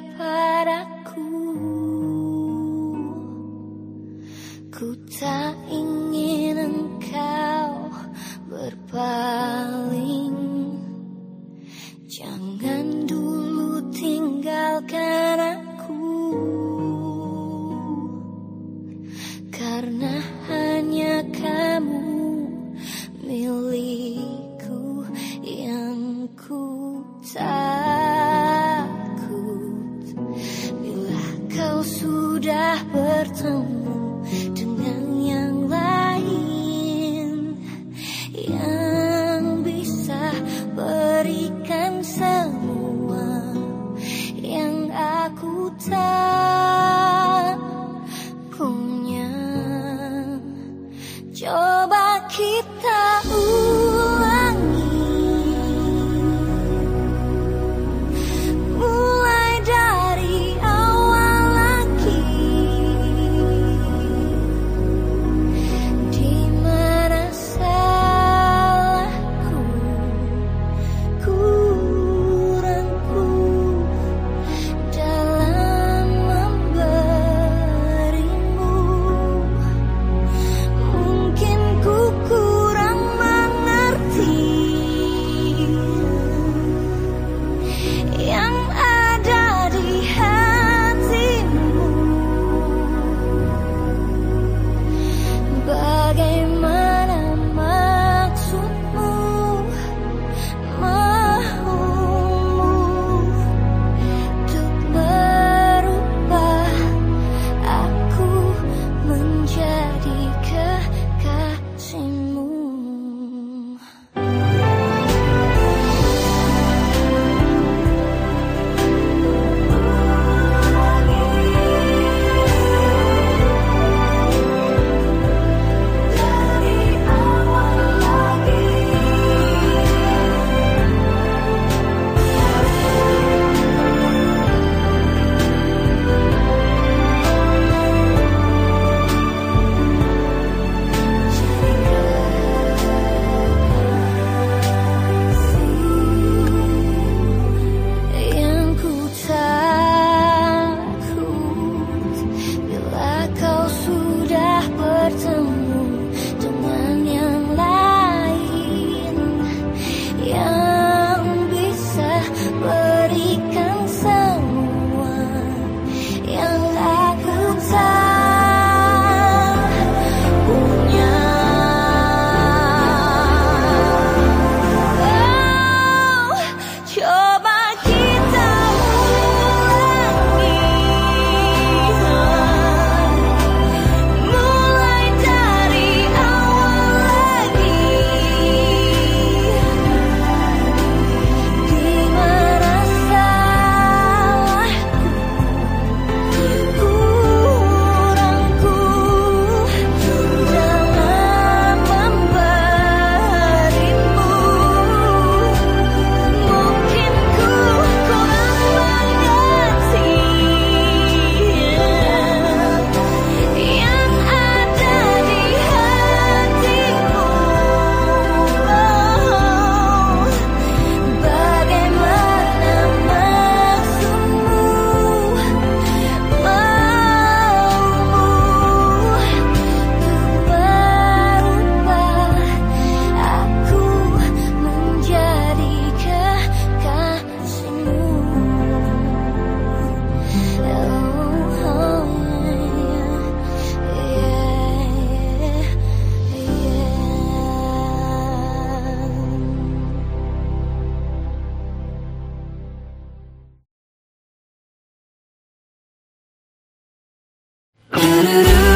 padaku sudah bertemu Kulihat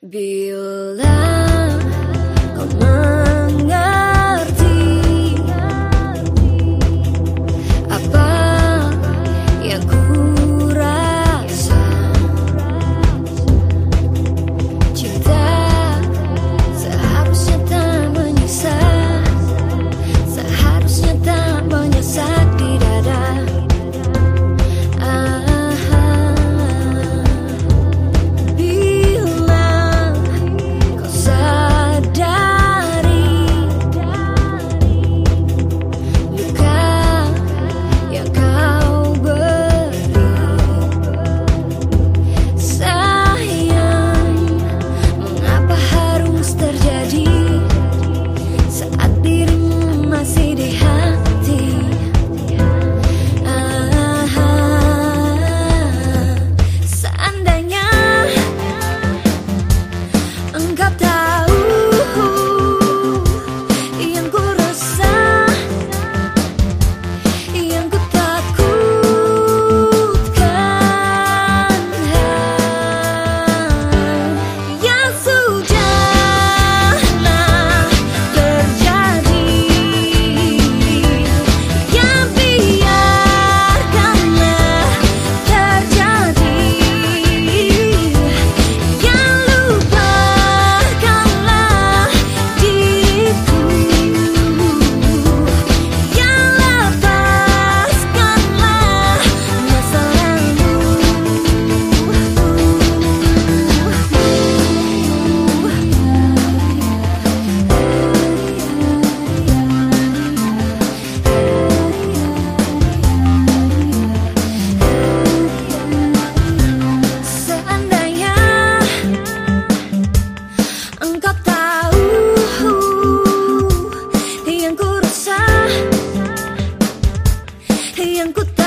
Bila Yang.